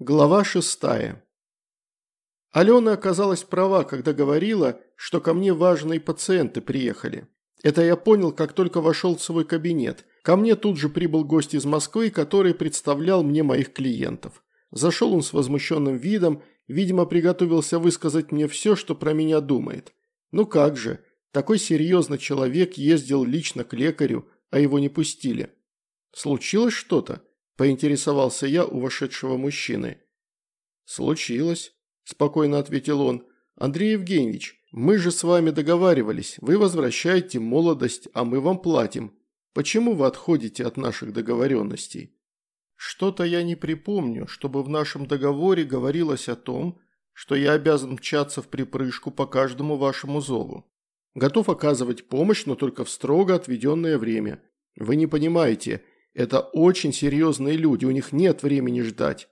Глава шестая. Алена оказалась права, когда говорила, что ко мне важные пациенты приехали. Это я понял, как только вошел в свой кабинет. Ко мне тут же прибыл гость из Москвы, который представлял мне моих клиентов. Зашел он с возмущенным видом, видимо, приготовился высказать мне все, что про меня думает. Ну как же, такой серьезный человек ездил лично к лекарю, а его не пустили. Случилось что-то? Поинтересовался я у вошедшего мужчины. «Случилось», – спокойно ответил он. «Андрей Евгеньевич, мы же с вами договаривались. Вы возвращаете молодость, а мы вам платим. Почему вы отходите от наших договоренностей?» «Что-то я не припомню, чтобы в нашем договоре говорилось о том, что я обязан мчаться в припрыжку по каждому вашему зову. Готов оказывать помощь, но только в строго отведенное время. Вы не понимаете – это очень серьезные люди, у них нет времени ждать.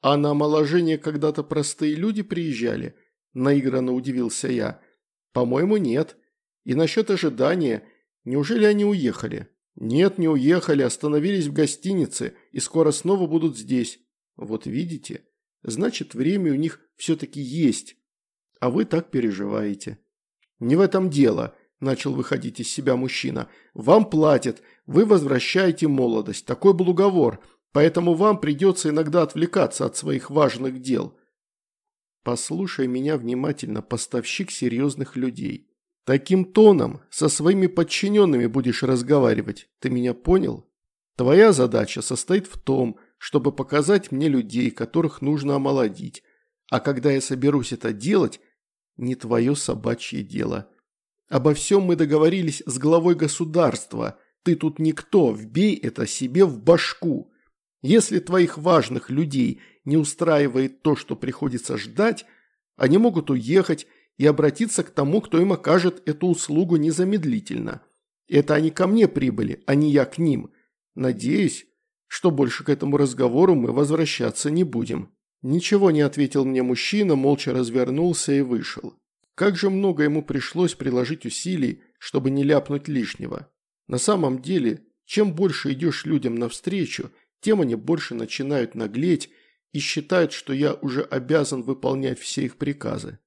А на омоложение когда-то простые люди приезжали? Наигранно удивился я. По-моему, нет. И насчет ожидания, неужели они уехали? Нет, не уехали, остановились в гостинице и скоро снова будут здесь. Вот видите? Значит, время у них все-таки есть. А вы так переживаете. Не в этом дело. – начал выходить из себя мужчина. «Вам платят, вы возвращаете молодость, такой был уговор, поэтому вам придется иногда отвлекаться от своих важных дел». «Послушай меня внимательно, поставщик серьезных людей. Таким тоном со своими подчиненными будешь разговаривать, ты меня понял? Твоя задача состоит в том, чтобы показать мне людей, которых нужно омолодить, а когда я соберусь это делать, не твое собачье дело». Обо всем мы договорились с главой государства. Ты тут никто, вбей это себе в башку. Если твоих важных людей не устраивает то, что приходится ждать, они могут уехать и обратиться к тому, кто им окажет эту услугу незамедлительно. Это они ко мне прибыли, а не я к ним. Надеюсь, что больше к этому разговору мы возвращаться не будем». Ничего не ответил мне мужчина, молча развернулся и вышел. Как же много ему пришлось приложить усилий, чтобы не ляпнуть лишнего. На самом деле, чем больше идешь людям навстречу, тем они больше начинают наглеть и считают, что я уже обязан выполнять все их приказы.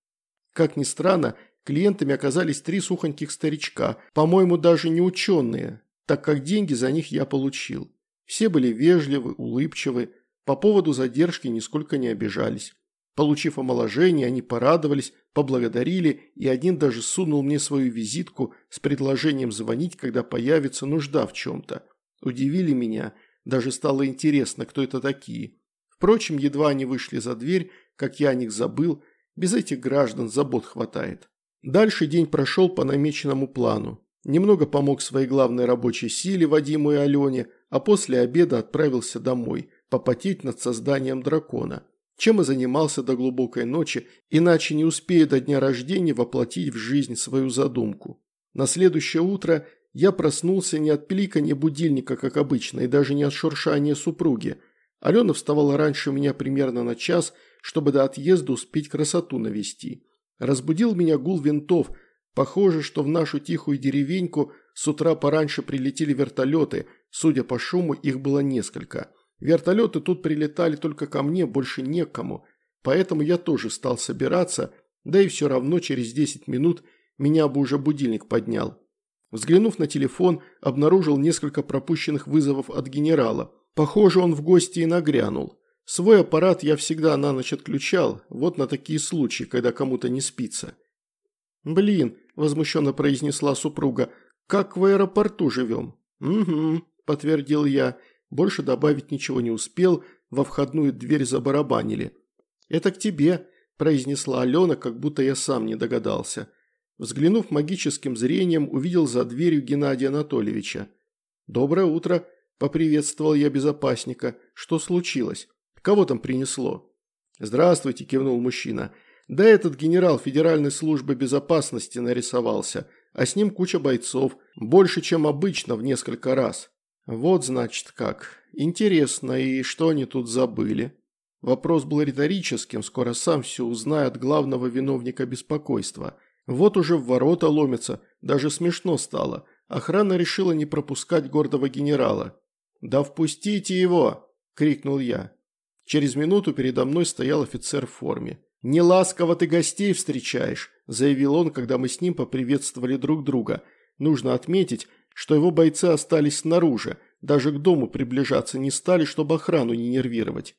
Как ни странно, клиентами оказались три сухоньких старичка, по-моему, даже не ученые, так как деньги за них я получил. Все были вежливы, улыбчивы, по поводу задержки нисколько не обижались. Получив омоложение, они порадовались, поблагодарили, и один даже сунул мне свою визитку с предложением звонить, когда появится нужда в чем-то. Удивили меня, даже стало интересно, кто это такие. Впрочем, едва они вышли за дверь, как я о них забыл, без этих граждан забот хватает. Дальше день прошел по намеченному плану. Немного помог своей главной рабочей силе Вадиму и Алене, а после обеда отправился домой, попотеть над созданием дракона чем и занимался до глубокой ночи, иначе не успею до дня рождения воплотить в жизнь свою задумку. На следующее утро я проснулся не от пиликания будильника, как обычно, и даже не от шуршания супруги. Алена вставала раньше меня примерно на час, чтобы до отъезда успеть красоту навести. Разбудил меня гул винтов. Похоже, что в нашу тихую деревеньку с утра пораньше прилетели вертолеты, судя по шуму, их было несколько. Вертолеты тут прилетали только ко мне, больше некому, поэтому я тоже стал собираться, да и все равно через 10 минут меня бы уже будильник поднял. Взглянув на телефон, обнаружил несколько пропущенных вызовов от генерала. Похоже, он в гости и нагрянул. Свой аппарат я всегда на ночь отключал, вот на такие случаи, когда кому-то не спится. «Блин», – возмущенно произнесла супруга, – «как в аэропорту живем?» «Угу», – подтвердил я, больше добавить ничего не успел, во входную дверь забарабанили. «Это к тебе», – произнесла Алена, как будто я сам не догадался. Взглянув магическим зрением, увидел за дверью Геннадия Анатольевича. «Доброе утро», – поприветствовал я безопасника. «Что случилось? Кого там принесло?» «Здравствуйте», – кивнул мужчина. «Да этот генерал Федеральной службы безопасности нарисовался, а с ним куча бойцов, больше, чем обычно в несколько раз. Вот значит как. Интересно, и что они тут забыли? Вопрос был риторическим, скоро сам все узнаю от главного виновника беспокойства. Вот уже в ворота ломятся, даже смешно стало. Охрана решила не пропускать гордого генерала. «Да впустите его!» – крикнул я. Через минуту передо мной стоял офицер в форме. «Не ласково ты гостей встречаешь», – заявил он, когда мы с ним поприветствовали друг друга. Нужно отметить, что его бойцы остались снаружи, даже к дому приближаться не стали, чтобы охрану не нервировать.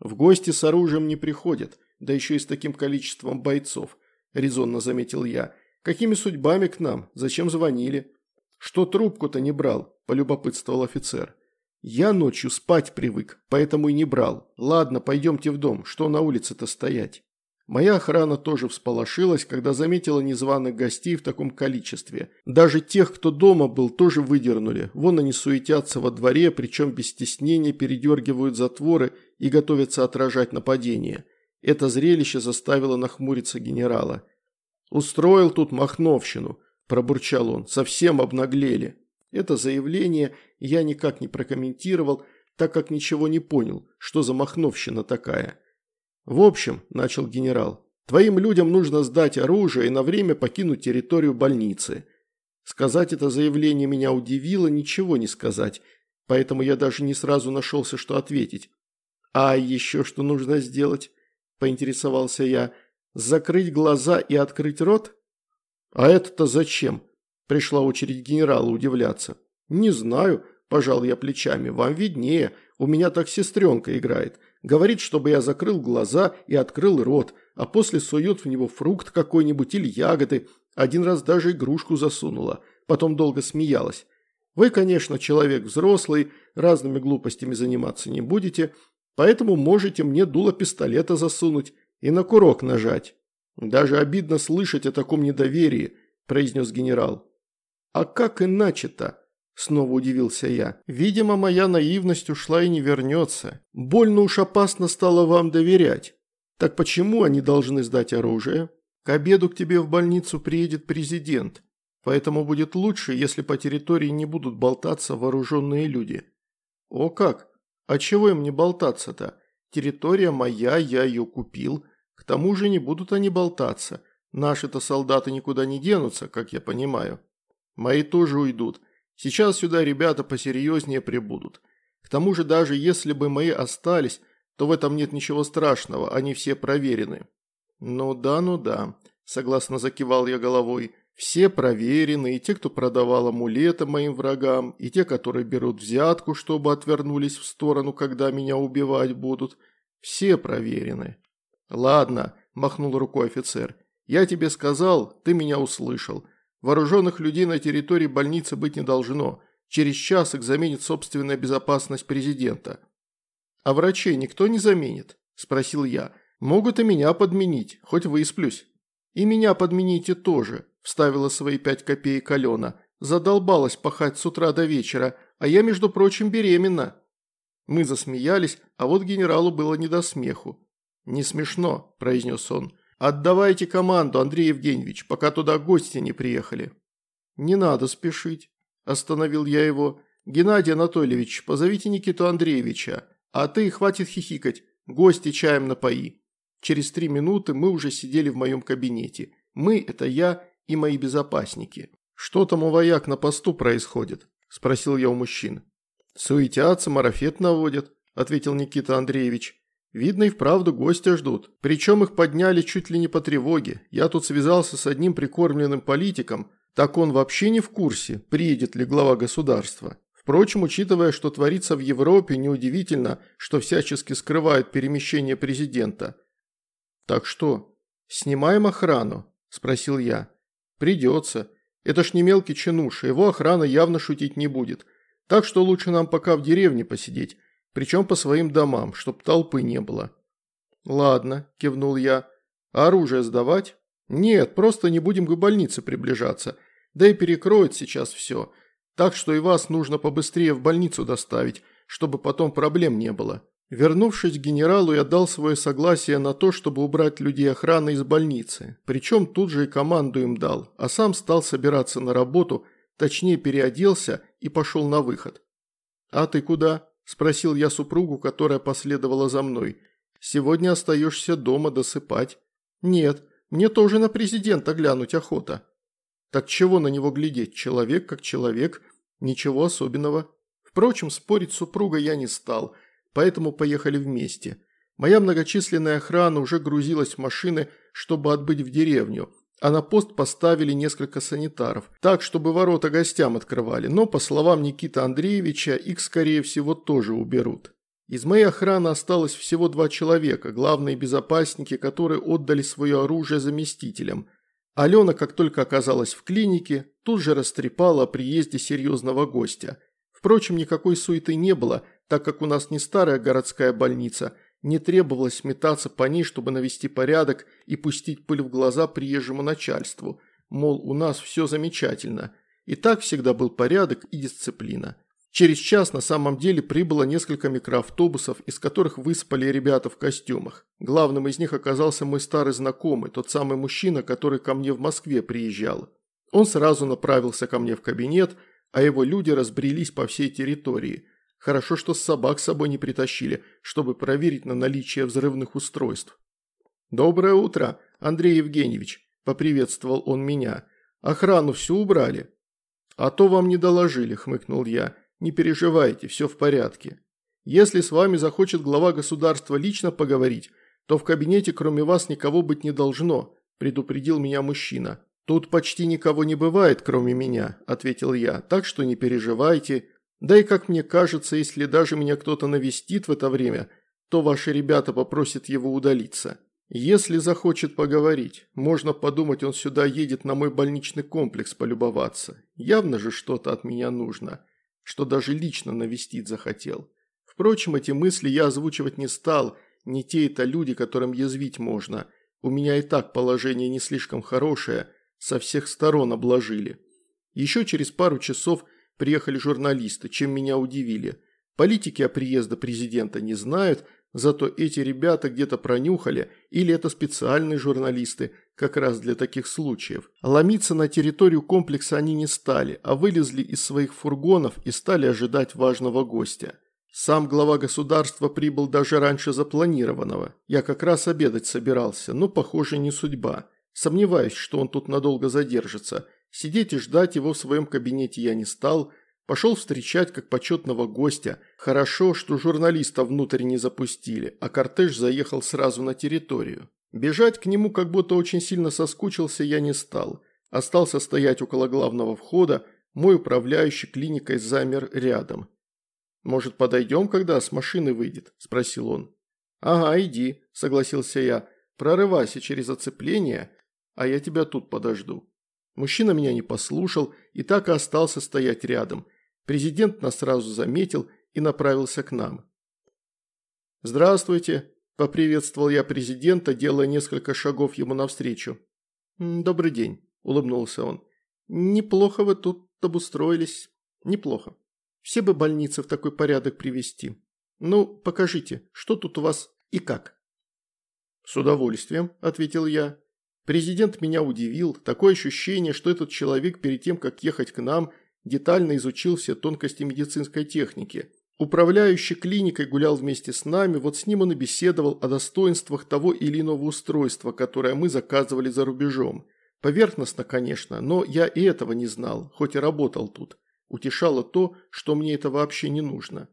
В гости с оружием не приходят, да еще и с таким количеством бойцов, резонно заметил я. Какими судьбами к нам? Зачем звонили? Что трубку-то не брал? полюбопытствовал офицер. Я ночью спать привык, поэтому и не брал. Ладно, пойдемте в дом, что на улице-то стоять? Моя охрана тоже всполошилась, когда заметила незваных гостей в таком количестве. Даже тех, кто дома был, тоже выдернули. Вон они суетятся во дворе, причем без стеснения передергивают затворы и готовятся отражать нападение. Это зрелище заставило нахмуриться генерала. «Устроил тут махновщину», – пробурчал он, – «совсем обнаглели». Это заявление я никак не прокомментировал, так как ничего не понял, что за махновщина такая. «В общем», – начал генерал, – «твоим людям нужно сдать оружие и на время покинуть территорию больницы». Сказать это заявление меня удивило, ничего не сказать, поэтому я даже не сразу нашелся, что ответить. «А еще что нужно сделать?» – поинтересовался я. «Закрыть глаза и открыть рот?» «А это-то зачем?» – пришла очередь генерала удивляться. «Не знаю», – пожал я плечами, – «вам виднее, у меня так сестренка играет. Говорит, чтобы я закрыл глаза и открыл рот, а после сует в него фрукт какой-нибудь или ягоды. Один раз даже игрушку засунула. Потом долго смеялась. Вы, конечно, человек взрослый, разными глупостями заниматься не будете, поэтому можете мне дуло пистолета засунуть и на курок нажать. Даже обидно слышать о таком недоверии, произнес генерал. А как иначе-то? Снова удивился я. Видимо, моя наивность ушла и не вернется. Больно уж опасно стало вам доверять. Так почему они должны сдать оружие? К обеду к тебе в больницу приедет президент. Поэтому будет лучше, если по территории не будут болтаться вооруженные люди. О как? А чего им не болтаться-то? Территория моя, я ее купил. К тому же не будут они болтаться. Наши-то солдаты никуда не денутся, как я понимаю. Мои тоже уйдут. Сейчас сюда ребята посерьезнее прибудут. К тому же даже если бы мои остались, то в этом нет ничего страшного, они все проверены». «Ну да, ну да», – согласно закивал я головой. «Все проверены, и те, кто продавал амулеты моим врагам, и те, которые берут взятку, чтобы отвернулись в сторону, когда меня убивать будут. Все проверены». «Ладно», – махнул рукой офицер. «Я тебе сказал, ты меня услышал. Вооруженных людей на территории больницы быть не должно. Через час их заменит собственная безопасность президента. А врачей никто не заменит? Спросил я. Могут и меня подменить, хоть высплюсь. И меня подмените тоже, вставила свои пять копеек Алена. Задолбалась пахать с утра до вечера, а я, между прочим, беременна. Мы засмеялись, а вот генералу было не до смеху. «Не смешно», – произнес он. «Отдавайте команду, Андрей Евгеньевич, пока туда гости не приехали». «Не надо спешить», – остановил я его. «Геннадий Анатольевич, позовите Никиту Андреевича, а ты хватит хихикать, гости чаем напои». Через три минуты мы уже сидели в моем кабинете. Мы – это я и мои безопасники. «Что там у вояк на посту происходит?» – спросил я у мужчин. «Суетятся, марафет наводят», – ответил Никита Андреевич. Видно и вправду гостя ждут. Причем их подняли чуть ли не по тревоге. Я тут связался с одним прикормленным политиком. Так он вообще не в курсе, приедет ли глава государства. Впрочем, учитывая, что творится в Европе, неудивительно, что всячески скрывают перемещение президента. «Так что, снимаем охрану?» – спросил я. «Придется. Это ж не мелкий чинуша, его охрана явно шутить не будет. Так что лучше нам пока в деревне посидеть. Причем по своим домам, чтоб толпы не было. «Ладно», – кивнул я. «А оружие сдавать?» «Нет, просто не будем к больнице приближаться. Да и перекроют сейчас все. Так что и вас нужно побыстрее в больницу доставить, чтобы потом проблем не было». Вернувшись к генералу, я дал свое согласие на то, чтобы убрать людей охраны из больницы. Причем тут же и команду им дал, а сам стал собираться на работу, точнее переоделся и пошел на выход. «А ты куда?» – спросил я супругу, которая последовала за мной. «Сегодня остаешься дома досыпать». «Нет, мне тоже на президента глянуть охота». «Так чего на него глядеть? Человек как человек, ничего особенного». Впрочем, спорить с супругой я не стал. поэтому поехали вместе. Моя многочисленная охрана уже грузилась в машины, чтобы отбыть в деревню, а на пост поставили несколько санитаров, так, чтобы ворота гостям открывали, но, по словам Никиты Андреевича, их, скорее всего, тоже уберут. Из моей охраны осталось всего два человека, главные безопасники, которые отдали свое оружие заместителям. Алена, как только оказалась в клинике, тут же растрепала о приезде серьезного гостя. Впрочем, никакой суеты не было, так как у нас не старая городская больница, не требовалось метаться по ней, чтобы навести порядок и пустить пыль в глаза приезжему начальству. Мол, у нас все замечательно. И так всегда был порядок и дисциплина. Через час на самом деле прибыло несколько микроавтобусов, из которых выспали ребята в костюмах. Главным из них оказался мой старый знакомый, тот самый мужчина, который ко мне в Москве приезжал. Он сразу направился ко мне в кабинет, а его люди разбрелись по всей территории. Хорошо, что собак с собой не притащили, чтобы проверить на наличие взрывных устройств. «Доброе утро, Андрей Евгеньевич», – поприветствовал он меня. «Охрану всю убрали?» «А то вам не доложили», – хмыкнул я. Не переживайте, все в порядке. Если с вами захочет глава государства лично поговорить, то в кабинете кроме вас никого быть не должно», – предупредил меня мужчина. «Тут почти никого не бывает, кроме меня», – ответил я, – «так что не переживайте. Да и как мне кажется, если даже меня кто-то навестит в это время, то ваши ребята попросят его удалиться. Если захочет поговорить, можно подумать, он сюда едет на мой больничный комплекс полюбоваться. Явно же что-то от меня нужно» что даже лично навестить захотел. Впрочем, эти мысли я озвучивать не стал, не те это люди, которым язвить можно. У меня и так положение не слишком хорошее, со всех сторон обложили. Еще через пару часов приехали журналисты, чем меня удивили. Политики о приезде президента не знают, зато эти ребята где-то пронюхали, или это специальные журналисты, как раз для таких случаев. Ломиться на территорию комплекса они не стали, а вылезли из своих фургонов и стали ожидать важного гостя. Сам глава государства прибыл даже раньше запланированного. Я как раз обедать собирался, но, похоже, не судьба. Сомневаюсь, что он тут надолго задержится. Сидеть и ждать его в своем кабинете я не стал. Пошел встречать как почетного гостя. Хорошо, что журналиста внутрь не запустили, а кортеж заехал сразу на территорию. Бежать к нему, как будто очень сильно соскучился, я не стал. Остался стоять около главного входа, мой управляющий клиникой замер рядом. «Может, подойдем, когда с машины выйдет?» – спросил он. «Ага, иди», – согласился я. «Прорывайся через оцепление, а я тебя тут подожду». Мужчина меня не послушал и так и остался стоять рядом. Президент нас сразу заметил и направился к нам. «Здравствуйте», – поприветствовал я президента, делая несколько шагов ему навстречу. «Добрый день», – улыбнулся он. «Неплохо вы тут обустроились. Неплохо. Все бы больницы в такой порядок привести. Ну, покажите, что тут у вас и как». «С удовольствием», – ответил я. Президент меня удивил. Такое ощущение, что этот человек перед тем, как ехать к нам, детально изучил все тонкости медицинской техники. Управляющий клиникой гулял вместе с нами, вот с ним он и беседовал о достоинствах того или иного устройства, которое мы заказывали за рубежом. Поверхностно, конечно, но я и этого не знал, хоть и работал тут. Утешало то, что мне это вообще не нужно.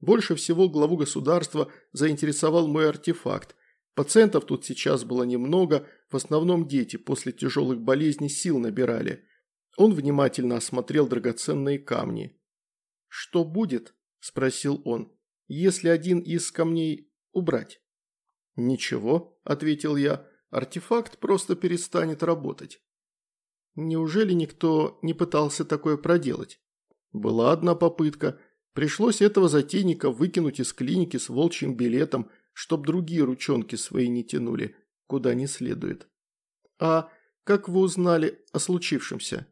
Больше всего главу государства заинтересовал мой артефакт. Пациентов тут сейчас было немного, в основном дети после тяжелых болезней сил набирали. Он внимательно осмотрел драгоценные камни. «Что будет?» – спросил он. «Если один из камней убрать?» «Ничего», – ответил я, – «артефакт просто перестанет работать». Неужели никто не пытался такое проделать? Была одна попытка. Пришлось этого затейника выкинуть из клиники с волчьим билетом, чтоб другие ручонки свои не тянули, куда не следует. «А как вы узнали о случившемся?»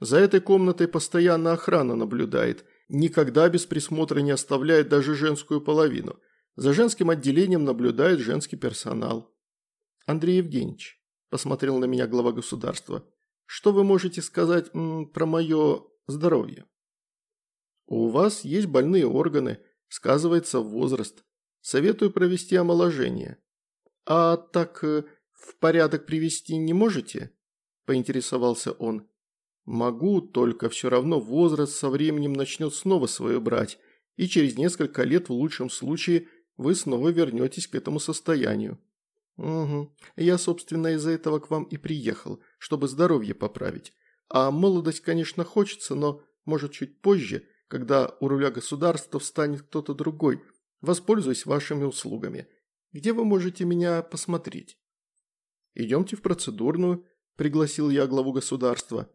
«За этой комнатой постоянно охрана наблюдает никогда без присмотра не оставляет даже женскую половину. За женским отделением наблюдает женский персонал. Андрей Евгеньевич, посмотрел на меня глава государства, что вы можете сказать м, про мое здоровье? У вас есть больные органы, сказывается возраст. Советую провести омоложение. А так э, в порядок привести не можете? Поинтересовался он. Могу, только все равно возраст со временем начнет снова свое брать, и через несколько лет в лучшем случае вы снова вернетесь к этому состоянию. Угу. Я, собственно, из-за этого к вам и приехал, чтобы здоровье поправить. А молодость, конечно, хочется, но, может, чуть позже, когда у руля государства встанет кто-то другой, воспользуюсь вашими услугами. Где вы можете меня посмотреть? Идемте в процедурную, пригласил я главу государства.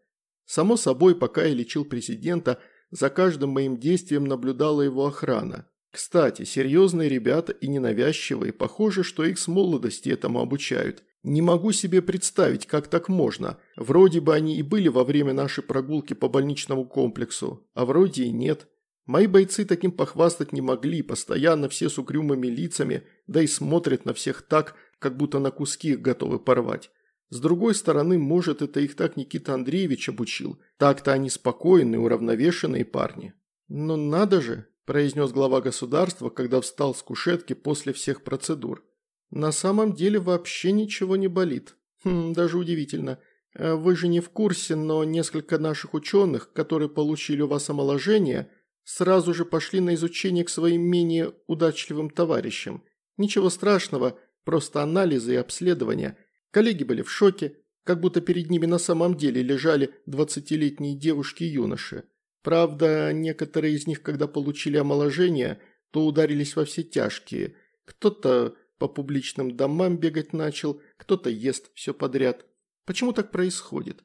Само собой, пока я лечил президента, за каждым моим действием наблюдала его охрана. Кстати, серьезные ребята и ненавязчивые, похоже, что их с молодости этому обучают. Не могу себе представить, как так можно. Вроде бы они и были во время нашей прогулки по больничному комплексу, а вроде и нет. Мои бойцы таким похвастать не могли, постоянно все с угрюмыми лицами, да и смотрят на всех так, как будто на куски их готовы порвать. С другой стороны, может, это их так Никита Андреевич обучил. Так-то они спокойные, уравновешенные парни. Но надо же, произнес глава государства, когда встал с кушетки после всех процедур. На самом деле вообще ничего не болит. Хм, даже удивительно. Вы же не в курсе, но несколько наших ученых, которые получили у вас омоложение, сразу же пошли на изучение к своим менее удачливым товарищам. Ничего страшного, просто анализы и обследования – Коллеги были в шоке, как будто перед ними на самом деле лежали двадцатилетние девушки и юноши. Правда, некоторые из них, когда получили омоложение, то ударились во все тяжкие. Кто-то по публичным домам бегать начал, кто-то ест все подряд. Почему так происходит?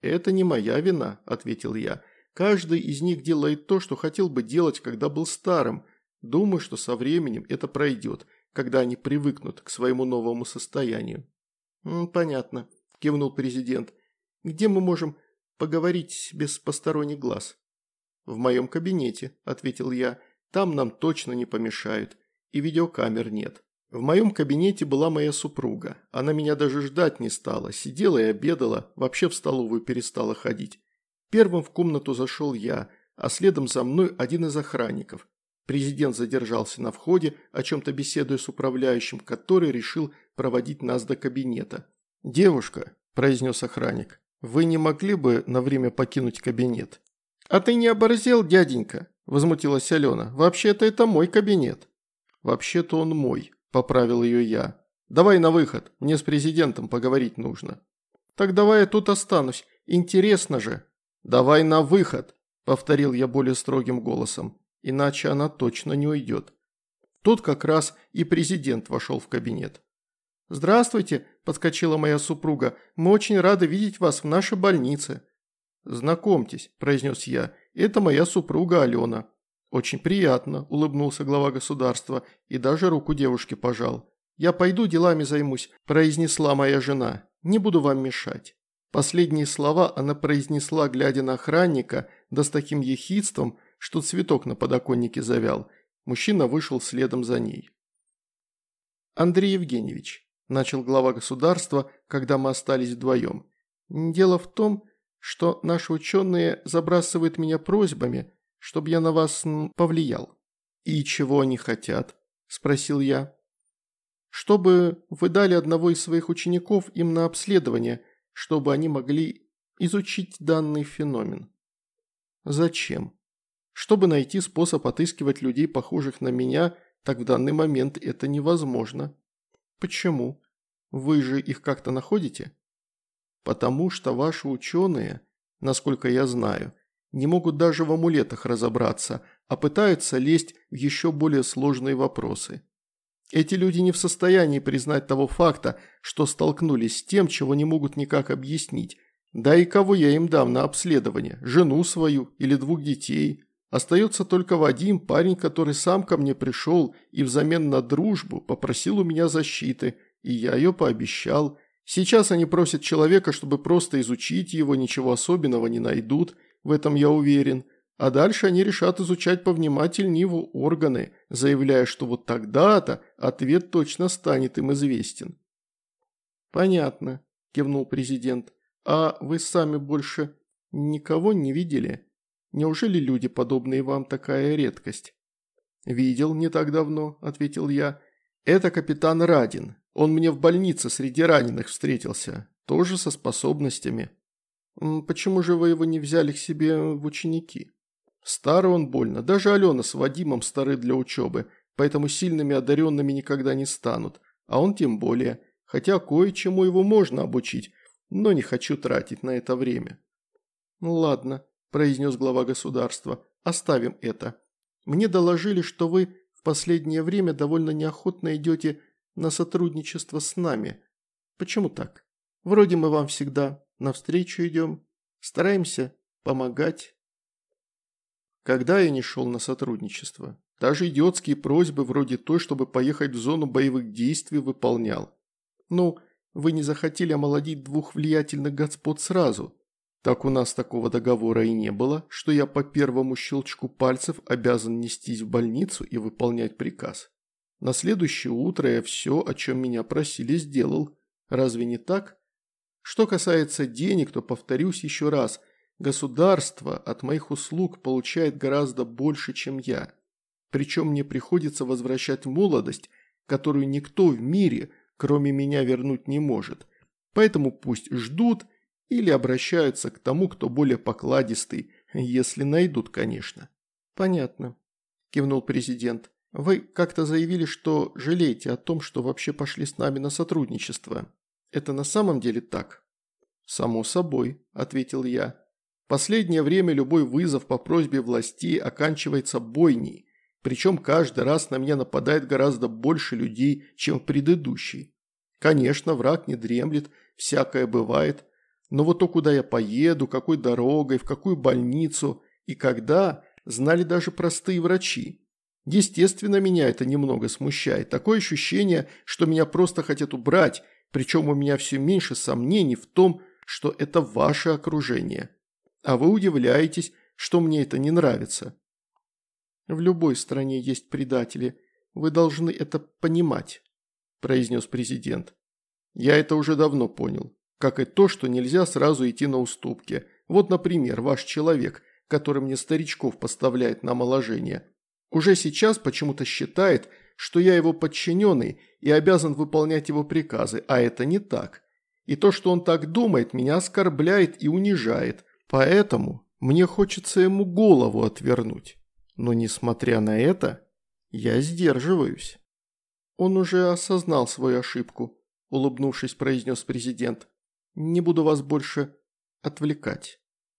«Это не моя вина», – ответил я. «Каждый из них делает то, что хотел бы делать, когда был старым. Думаю, что со временем это пройдет, когда они привыкнут к своему новому состоянию». «Понятно», – кивнул президент. «Где мы можем поговорить без посторонних глаз?» «В моем кабинете», – ответил я. «Там нам точно не помешают. И видеокамер нет». В моем кабинете была моя супруга. Она меня даже ждать не стала. Сидела и обедала, вообще в столовую перестала ходить. Первым в комнату зашел я, а следом за мной один из охранников. Президент задержался на входе, о чем-то беседуя с управляющим, который решил проводить нас до кабинета. «Девушка», – произнес охранник, – «вы не могли бы на время покинуть кабинет?» «А ты не оборзел, дяденька?» – возмутилась Алена. «Вообще-то это мой кабинет». «Вообще-то он мой», – поправил ее я. «Давай на выход, мне с президентом поговорить нужно». «Так давай я тут останусь, интересно же». «Давай на выход», – повторил я более строгим голосом, – «иначе она точно не уйдет». Тут как раз и президент вошел в кабинет. «Здравствуйте», – подскочила моя супруга. «Мы очень рады видеть вас в нашей больнице». «Знакомьтесь», – произнес я. «Это моя супруга Алена». «Очень приятно», – улыбнулся глава государства и даже руку девушки пожал. «Я пойду делами займусь», – произнесла моя жена. «Не буду вам мешать». Последние слова она произнесла, глядя на охранника, да с таким ехидством, что цветок на подоконнике завял. Мужчина вышел следом за ней. «Андрей Евгеньевич, начал глава государства, когда мы остались вдвоем. «Дело в том, что наши ученые забрасывают меня просьбами, чтобы я на вас повлиял». «И чего они хотят?» – спросил я. «Чтобы вы дали одного из своих учеников им на обследование, чтобы они могли изучить данный феномен». «Зачем?» «Чтобы найти способ отыскивать людей, похожих на меня, так в данный момент это невозможно». «Почему? Вы же их как-то находите?» «Потому что ваши ученые, насколько я знаю, не могут даже в амулетах разобраться, а пытаются лезть в еще более сложные вопросы. Эти люди не в состоянии признать того факта, что столкнулись с тем, чего не могут никак объяснить. Да и кого я им дам на обследование? Жену свою или двух детей?» Остается только Вадим, парень, который сам ко мне пришел и взамен на дружбу попросил у меня защиты, и я ее пообещал. Сейчас они просят человека, чтобы просто изучить его, ничего особенного не найдут, в этом я уверен. А дальше они решат изучать повнимательнее его органы, заявляя, что вот тогда-то ответ точно станет им известен. «Понятно», – кивнул президент. «А вы сами больше никого не видели?» Неужели люди, подобные вам, такая редкость?» «Видел не так давно», – ответил я. «Это капитан Радин. Он мне в больнице среди раненых встретился. Тоже со способностями». «Почему же вы его не взяли к себе в ученики?» Старый он больно, даже Алена с Вадимом стары для учебы, поэтому сильными одаренными никогда не станут, а он тем более, хотя кое-чему его можно обучить, но не хочу тратить на это время». «Ну ладно», – произнес глава государства, – «оставим это. Мне доложили, что вы в последнее время довольно неохотно идете на сотрудничество с нами. Почему так? Вроде мы вам всегда навстречу идем, стараемся помогать». Когда я не шел на сотрудничество? Даже идиотские просьбы вроде той, чтобы поехать в зону боевых действий, выполнял. Ну, вы не захотели омолодить двух влиятельных господ сразу. Так у нас такого договора и не было, что я по первому щелчку пальцев обязан нестись в больницу и выполнять приказ. На следующее утро я все, о чем меня просили, сделал. Разве не так? Что касается денег, то повторюсь еще раз, государство от моих услуг получает гораздо больше, чем я. Причем мне приходится возвращать молодость, которую никто в мире – кроме меня вернуть не может. Поэтому пусть ждут или обращаются к тому, кто более покладистый, если найдут, конечно. Понятно, кивнул президент. Вы как-то заявили, что жалеете о том, что вообще пошли с нами на сотрудничество. Это на самом деле так? Само собой, ответил я. Последнее время любой вызов по просьбе властей оканчивается бойней, причем каждый раз на меня нападает гораздо больше людей, чем в предыдущий. Конечно, враг не дремлет, всякое бывает, но вот то, куда я поеду, какой дорогой, в какую больницу и когда, знали даже простые врачи. Естественно, меня это немного смущает. Такое ощущение, что меня просто хотят убрать, причем у меня все меньше сомнений в том, что это ваше окружение. А вы удивляетесь, что мне это не нравится. В любой стране есть предатели. Вы должны это понимать произнес президент. «Я это уже давно понял. Как и то, что нельзя сразу идти на уступки. Вот, например, ваш человек, который мне старичков поставляет на омоложение, уже сейчас почему-то считает, что я его подчиненный и обязан выполнять его приказы, а это не так. И то, что он так думает, меня оскорбляет и унижает. Поэтому мне хочется ему голову отвернуть. Но несмотря на это, я сдерживаюсь. «Он уже осознал свою ошибку», – улыбнувшись, произнес президент. «Не буду вас больше отвлекать».